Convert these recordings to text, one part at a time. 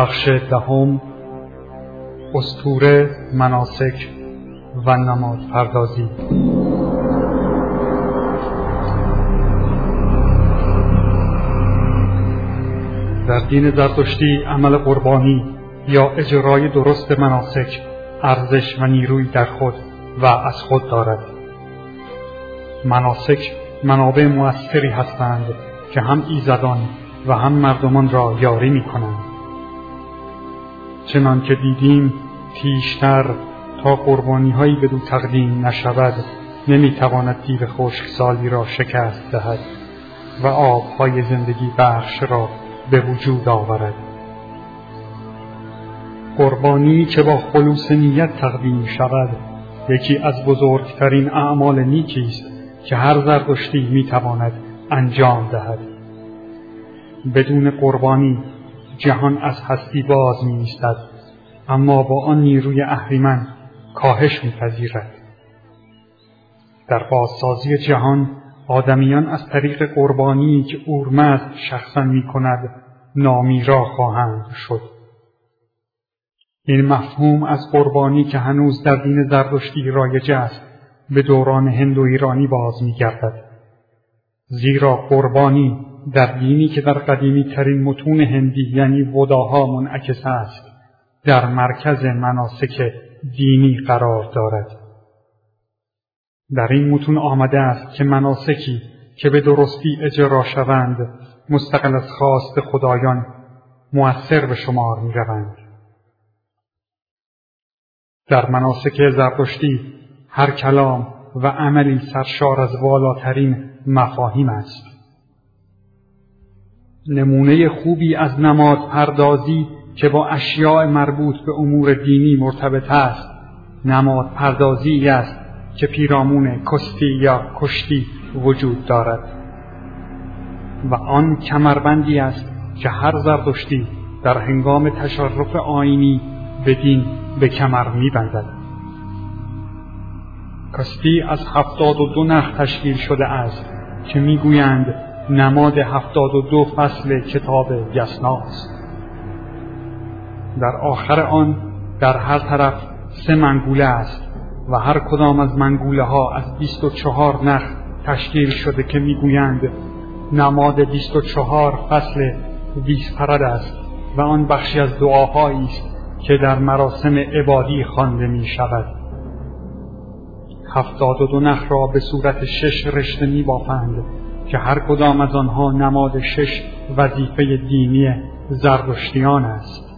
بخش دهم استوره مناسک و نماد پردازی. در دین زرتشتی عمل قربانی یا اجرای درست مناسک ارزش و نیروی در خود و از خود دارد. مناسک منابع موثری هستند که هم ایزدان و هم مردمان را یاری می کنند چنان که دیدیم پیشتر تا قربانی هایی بدو تقدیم نشود نمی‌تواند دیو خشکسالی را شکست دهد و آبهای زندگی بخش را به وجود آورد. قربانی که با خلوص نیت تقدیم شود یکی از بزرگترین اعمال نیکی است که هر زردشتی می‌تواند انجام دهد. بدون قربانی جهان از هستی باز می اما با آن نیروی اهریمن کاهش میپذیرد در بازسازی جهان آدمیان از طریق قربانی که اورمزد شخصا می کند نامیرا خواهند شد این مفهوم از قربانی که هنوز در دین زردشتی رایج است به دوران هند و ایرانی باز می گردد. زیرا قربانی در دینی که در قدیمی ترین متون هندی یعنی وداها منعکس است در مرکز مناسک دینی قرار دارد در این متون آمده است که مناسکی که به درستی اجرا شوند مستقل از خواست خدایان مؤثر به شمار می روند. در مناسک زرتشتی هر کلام و عملی سرشار از والاترین مفاهیم است. نمونه خوبی از نماد پردازی که با اشیاء مربوط به امور دینی مرتبط است. نماد پردازی است که پیرامون کستی یا کشتی وجود دارد. و آن کمربندی است که هر زردشتی در هنگام تشرف آینی به دین به کمر میبندد. کستی از هفتاد و دو نخ تشکیل شده است که می‌گویند نماد هفتاد و دو فصل کتاب یسناست. در آخر آن در هر طرف سه منگوله است و هر کدام از منگوله ها از بیست و چهار نخ تشکیل شده که می‌گویند نماد بیست و چهار فصل ویسپرد است و آن بخشی از دعاهایی است که در مراسم عبادی خوانده می شود هفتاد و دو نخ را به صورت شش رشته می بافند که هر کدام از آنها نماد شش وظیفه دینی زردشتیان است.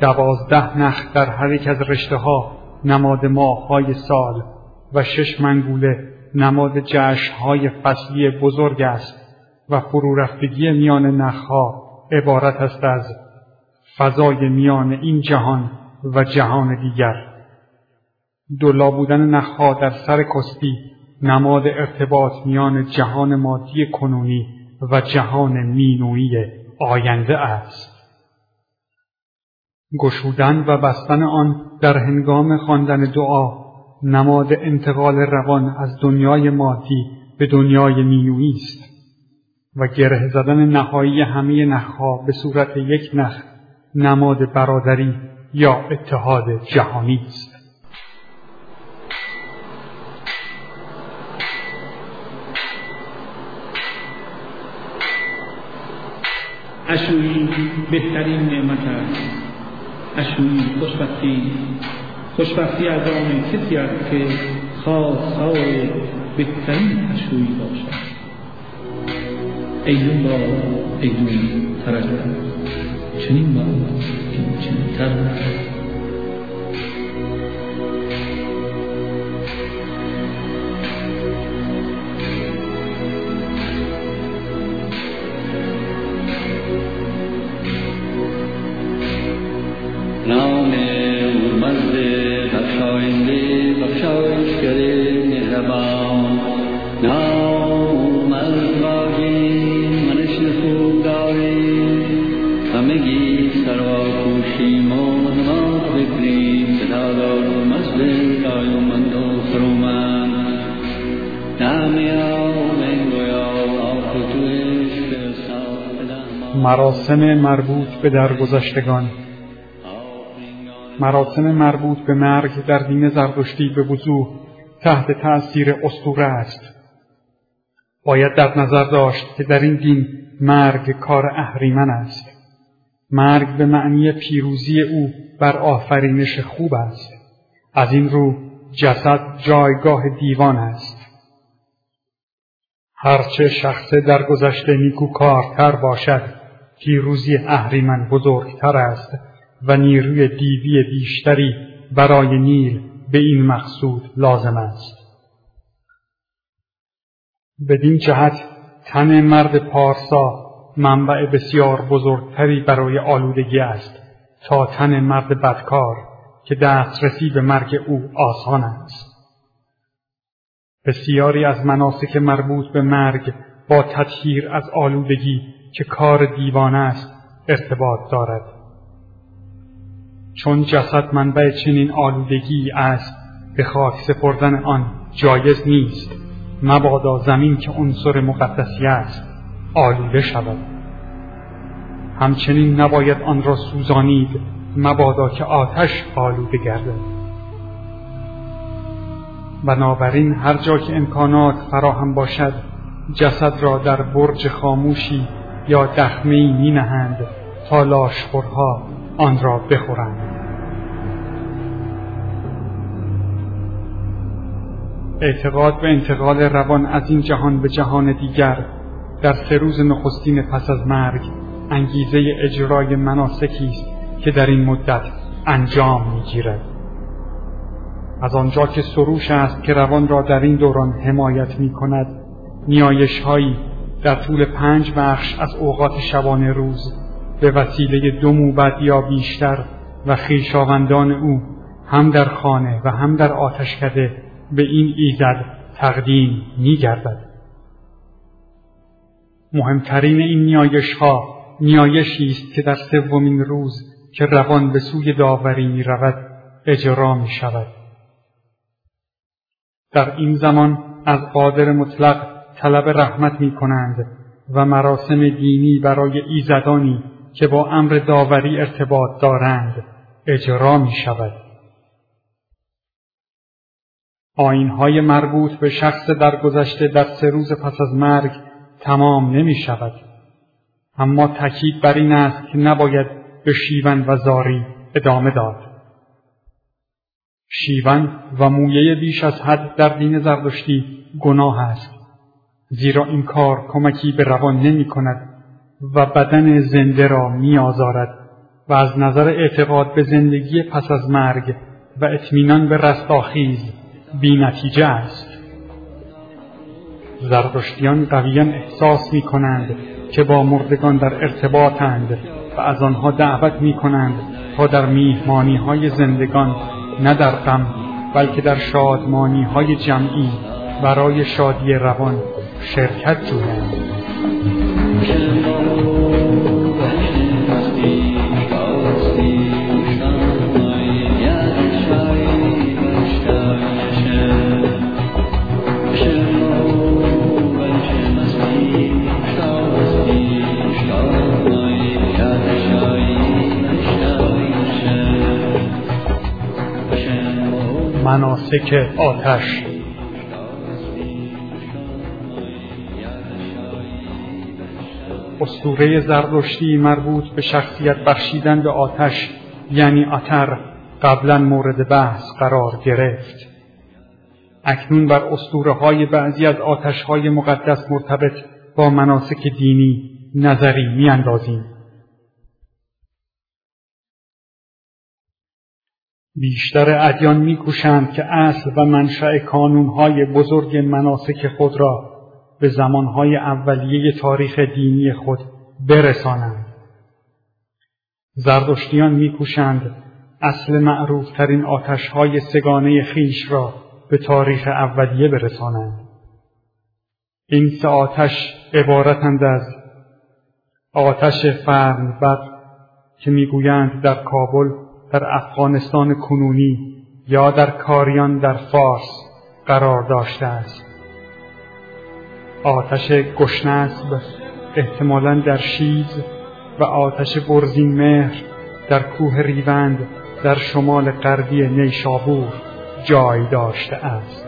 دوازده نخ در هر یک از رشته ها نماد های سال و شش منگوله نماد های فصلی بزرگ است و فرورفتگی میان نخها عبارت است از فضای میان این جهان و جهان دیگر. دلا بودن نخها در سر کستی نماد ارتباط میان جهان مادی کنونی و جهان مینویی آینده است. گشودن و بستن آن در هنگام خواندن دعا نماد انتقال روان از دنیای مادی به دنیای مینویی است و گره زدن نهایی همه نخها به صورت یک نخ نماد برادری یا اتحاد جهانی است. اشویی بهترین نعمت است. اشویی خوشبختی خوشبختی از آن کسی است که خواستار بهترین اشویی باشد. ایدون با ایدون ترجمه چنین با چنین تر. مراسم مربوط به درگذشتگان. مراسم مربوط به مرگ در دین زرتشتی به وضوح. تحت تأثیر اسطوره است. باید در نظر داشت که در این دین مرگ کار اهریمن است. مرگ به معنی پیروزی او بر آفرینش خوب است. از این رو جسد جایگاه دیوان است. هرچه شخص در گذشته نیکوکارتر باشد پیروزی اهریمن بزرگتر است و نیروی دیوی بیشتری برای نیل به این مقصود لازم است. بدین جهت تن مرد پارسا منبع بسیار بزرگتری برای آلودگی است تا تن مرد بدکار که دسترسی به مرگ او آسان است. بسیاری از مناسک مربوط به مرگ با تطهیر از آلودگی که کار دیوانه است ارتباط دارد. چون جسد منبع چنین آلودگی است به خاک سپردن آن جایز نیست. مبادا زمین که عنصر مقدسی است آلوده شود. همچنین نباید آن را سوزانید مبادا که آتش آلوده گردد. بنابراین هر جا که امکانات فراهم باشد جسد را در برج خاموشی یا دخمه می نهند تا لاشخورها آن را بخورند اعتقاد به انتقال روان از این جهان به جهان دیگر در سه روز نخستین پس از مرگ انگیزه اجرای مناسکی است که در این مدت انجام می‌گیرد. از آنجا که سروش است که روان را در این دوران حمایت می کند نیایش هایی در طول پنج بخش از اوقات شبانه روز به وسیله دو موبد یا بیشتر و خیشاوندان او هم در خانه و هم در آتشکده به این ایزد تقدیم می گردد. مهمترین این نیایش ها نیایشی است که در سومین روز که روان به سوی داوری می رود اجرا می شود. در این زمان از قادر مطلق طلب رحمت می کنند و مراسم دینی برای ایزدانی که با امر داوری ارتباط دارند اجرا می شود. آینهای مربوط به شخص درگذشته در سه روز پس از مرگ تمام نمی شود. اما تاکید بر این است که نباید به شیون و زاری ادامه داد. شیون و مویه بیش از حد در دین زردشتی گناه است زیرا این کار کمکی به روان نمی کند و بدن زنده را می آزارد و از نظر اعتقاد به زندگی پس از مرگ و اطمینان به رستاخیز بی نتیجه است. زردشتیان قویا احساس می کنند که با مردگان در ارتباطند و از آنها دعوت می کنند تا در میهمانی های زندگان نه در غم بلکه در شادمانی های جمعی برای شادی روان شرکت جویند. مناسک آتش. اسطوره زردشتی مربوط به شخصیت بخشیدن به آتش یعنی آتر قبلا مورد بحث قرار گرفت. اکنون بر اسطوره های بعضی از آتش های مقدس مرتبط با مناسک دینی نظری میاندازیم. بیشتر ادیان میکوشند که اصل و منشأ کانونهای بزرگ مناسک خود را به زمانهای اولیه تاریخ دینی خود برسانند. زردشتیان میکوشند اصل معروفترین آتشهای سگانه خیش را به تاریخ اولیه برسانند. این سه آتش عبارتند از آتش فرنبر که می‌گویند در کابل در افغانستان کنونی یا در کاریان در فارس قرار داشته است. آتش گشنسب احتمالا در شیز و آتش برزین مهر در کوه ریوند در شمال غربی نیشابور جای داشته است.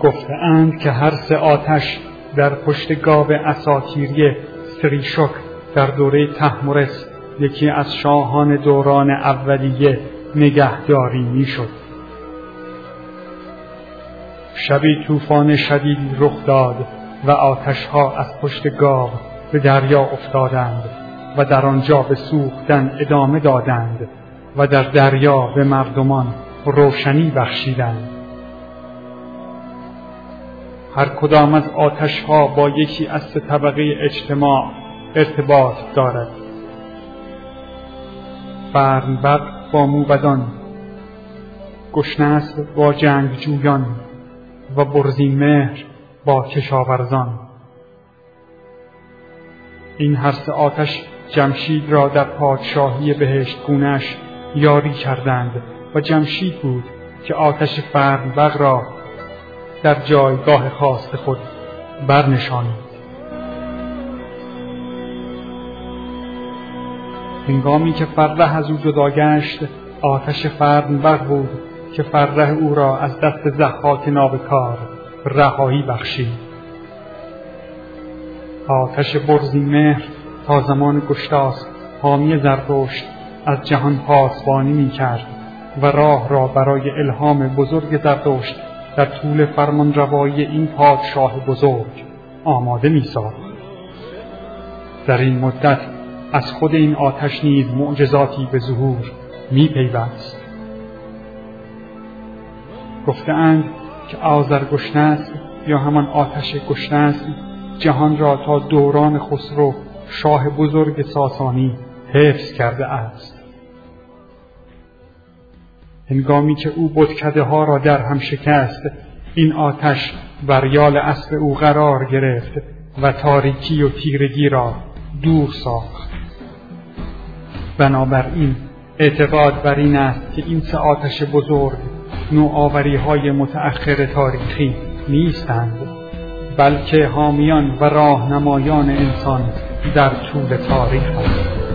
گفتهاند که هر سه آتش در پشت گاو اساتیری سریشک در دوره تحمورس یکی از شاهان دوران اولیه نگهداری می‌شد. شبی طوفان شدیدی رخ داد و آتشها از پشت گاو به دریا افتادند و در آنجا به سوختن ادامه دادند و در دریا به مردمان روشنی بخشیدند هر کدام از آتشها با یکی از طبقه اجتماع ارتباط دارد. فرنبق با موبدان. گشنس با جنگجویان و برزین مهر با کشاورزان. این هر سه آتش جمشید را در پادشاهی بهشت گونش یاری کردند و جمشید بود که آتش فرنبق را در جایگاه خاص خود برنشانید هنگامی که فرح از او جدا گشت آتش فرنبق بود که فرح او را از دست زحاک نابکار رهایی بخشید. آتش برزین مهر تا زمان گشتاس حامی زرتشت از جهان پاسبانی می کرد و راه را برای الهام بزرگ زرتشت در طول فرمان روایی این پادشاه بزرگ آماده می در این مدت از خود این آتش نیز معجزاتی به ظهور می پیوست گفتهاند که آذر گشنس یا همان آتش گشنس جهان را تا دوران خسرو شاه بزرگ ساسانی حفظ کرده است. هنگامی که او بتکده ها را در هم شکست این آتش بر یال اسب او قرار گرفت و تاریکی و تیرگی را دور ساخت. بنابراین اعتقاد بر این است که این سه آتش بزرگ نوآوری های متأخر تاریخی نیستند بلکه حامیان و راهنمایان انسان در طول تاریخ است.